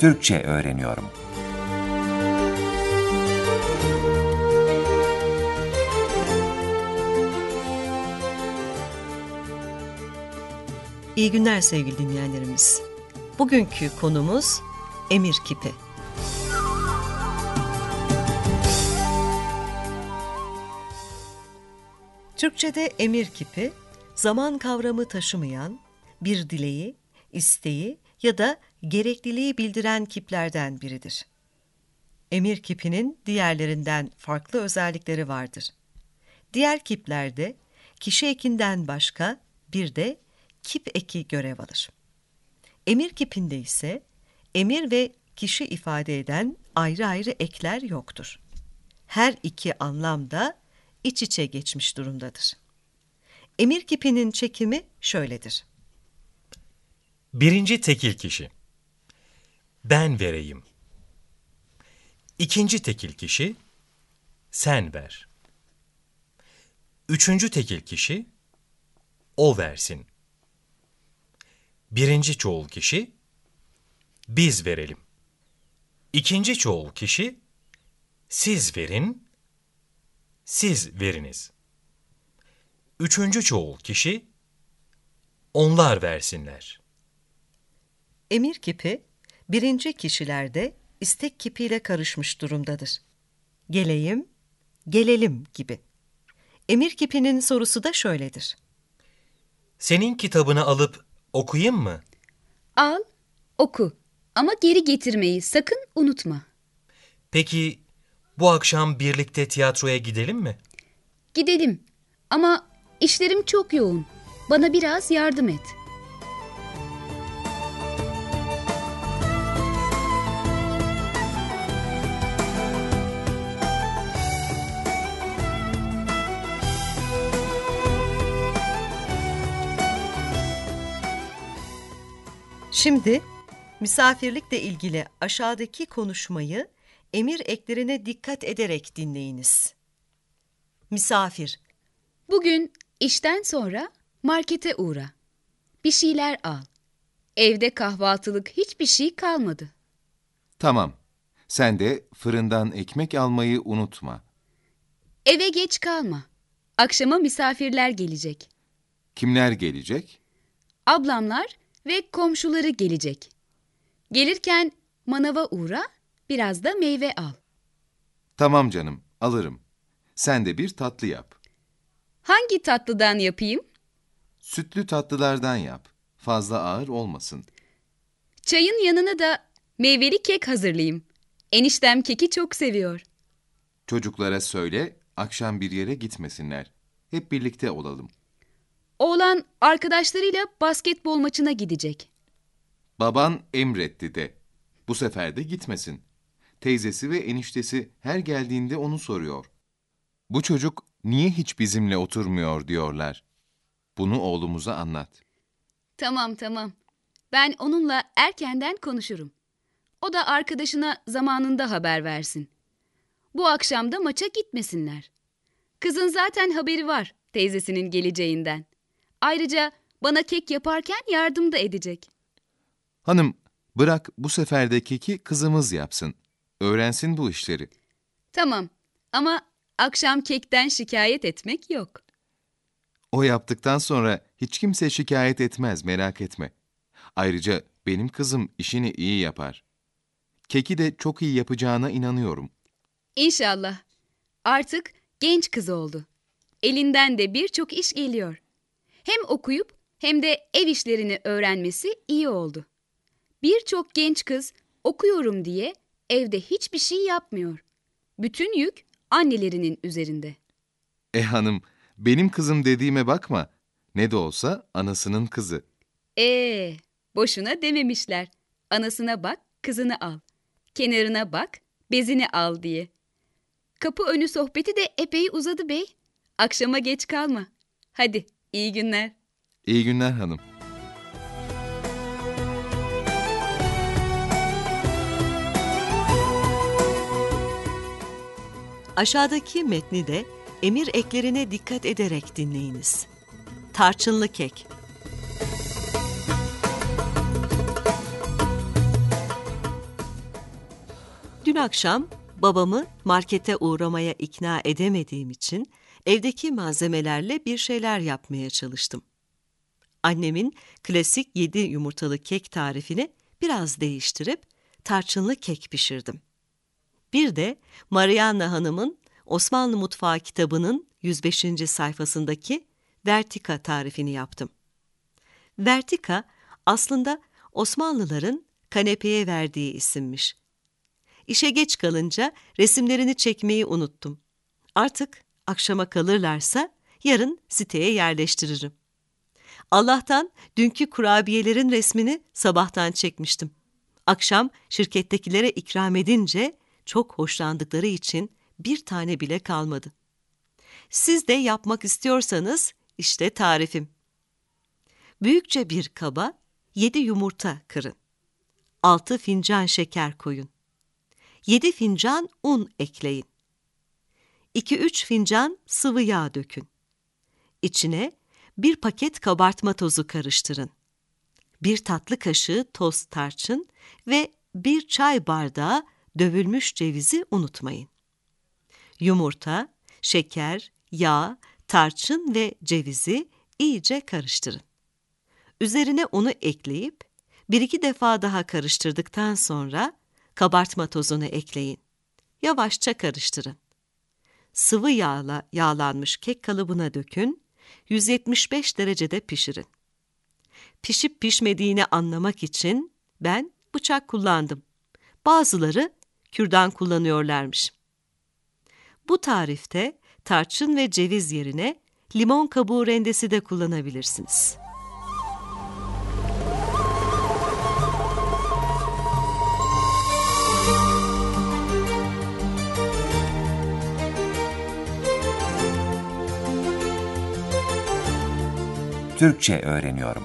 Türkçe öğreniyorum. İyi günler sevgili dinleyenlerimiz. Bugünkü konumuz emir kipi. Türkçe'de emir kipi, zaman kavramı taşımayan, bir dileği, isteği ya da gerekliliği bildiren kiplerden biridir. Emir kipinin diğerlerinden farklı özellikleri vardır. Diğer kiplerde kişi ekinden başka bir de kip eki görev alır. Emir kipinde ise emir ve kişi ifade eden ayrı ayrı ekler yoktur. Her iki anlam da iç içe geçmiş durumdadır. Emir kipinin çekimi şöyledir. Birinci tekil kişi. Ben vereyim. İkinci tekil kişi. Sen ver. Üçüncü tekil kişi. O versin. Birinci çoğul kişi. Biz verelim. İkinci çoğul kişi. Siz verin. Siz veriniz. Üçüncü çoğul kişi. Onlar versinler. Emir kipi birinci kişilerde istek kipiyle karışmış durumdadır. Geleyim, gelelim gibi. Emir kipinin sorusu da şöyledir. Senin kitabını alıp okuyayım mı? Al, oku ama geri getirmeyi sakın unutma. Peki bu akşam birlikte tiyatroya gidelim mi? Gidelim ama işlerim çok yoğun. Bana biraz yardım et. Şimdi misafirlikle ilgili aşağıdaki konuşmayı emir eklerine dikkat ederek dinleyiniz. Misafir, Bugün işten sonra markete uğra. Bir şeyler al. Evde kahvaltılık hiçbir şey kalmadı. Tamam. Sen de fırından ekmek almayı unutma. Eve geç kalma. Akşama misafirler gelecek. Kimler gelecek? Ablamlar ve komşuları gelecek. Gelirken manava uğra, biraz da meyve al. Tamam canım, alırım. Sen de bir tatlı yap. Hangi tatlıdan yapayım? Sütlü tatlılardan yap. Fazla ağır olmasın. Çayın yanına da meyveli kek hazırlayayım. Eniştem keki çok seviyor. Çocuklara söyle, akşam bir yere gitmesinler. Hep birlikte olalım. Oğlan arkadaşlarıyla basketbol maçına gidecek. Baban emretti de. Bu sefer de gitmesin. Teyzesi ve eniştesi her geldiğinde onu soruyor. Bu çocuk niye hiç bizimle oturmuyor diyorlar. Bunu oğlumuza anlat. Tamam tamam. Ben onunla erkenden konuşurum. O da arkadaşına zamanında haber versin. Bu akşam da maça gitmesinler. Kızın zaten haberi var teyzesinin geleceğinden. Ayrıca bana kek yaparken yardım da edecek. Hanım, bırak bu sefer de keki kızımız yapsın. Öğrensin bu işleri. Tamam ama akşam kekten şikayet etmek yok. O yaptıktan sonra hiç kimse şikayet etmez, merak etme. Ayrıca benim kızım işini iyi yapar. Keki de çok iyi yapacağına inanıyorum. İnşallah. Artık genç kız oldu. Elinden de birçok iş geliyor. Hem okuyup hem de ev işlerini öğrenmesi iyi oldu. Birçok genç kız okuyorum diye evde hiçbir şey yapmıyor. Bütün yük annelerinin üzerinde. E hanım, benim kızım dediğime bakma. Ne de olsa anasının kızı. Ee, boşuna dememişler. Anasına bak, kızını al. Kenarına bak, bezini al diye. Kapı önü sohbeti de epey uzadı bey. Akşama geç kalma. Hadi, iyi günler. İyi günler hanım. aşağıdaki metni de emir eklerine dikkat ederek dinleyiniz. Tarçınlı kek Dün akşam babamı markete uğramaya ikna edemediğim için evdeki malzemelerle bir şeyler yapmaya çalıştım. Annemin klasik yedi yumurtalı kek tarifini biraz değiştirip tarçınlı kek pişirdim. Bir de Mariana Hanım'ın Osmanlı Mutfağı kitabının 105. sayfasındaki vertika tarifini yaptım. Vertika aslında Osmanlıların kanepeye verdiği isimmiş. İşe geç kalınca resimlerini çekmeyi unuttum. Artık akşama kalırlarsa yarın siteye yerleştiririm. Allah'tan dünkü kurabiyelerin resmini sabahtan çekmiştim. Akşam şirkettekilere ikram edince çok hoşlandıkları için bir tane bile kalmadı. Siz de yapmak istiyorsanız işte tarifim. Büyükçe bir kaba 7 yumurta kırın. 6 fincan şeker koyun. 7 fincan un ekleyin. 2-3 fincan sıvı yağ dökün. İçine bir paket kabartma tozu karıştırın. Bir tatlı kaşığı toz tarçın ve bir çay bardağı dövülmüş cevizi unutmayın. Yumurta, şeker, yağ, tarçın ve cevizi iyice karıştırın. Üzerine unu ekleyip bir iki defa daha karıştırdıktan sonra kabartma tozunu ekleyin. Yavaşça karıştırın. Sıvı yağla yağlanmış kek kalıbına dökün, 175 derecede pişirin. Pişip pişmediğini anlamak için ben bıçak kullandım. Bazıları kürdan kullanıyorlarmış. Bu tarifte tarçın ve ceviz yerine limon kabuğu rendesi de kullanabilirsiniz. Türkçe öğreniyorum.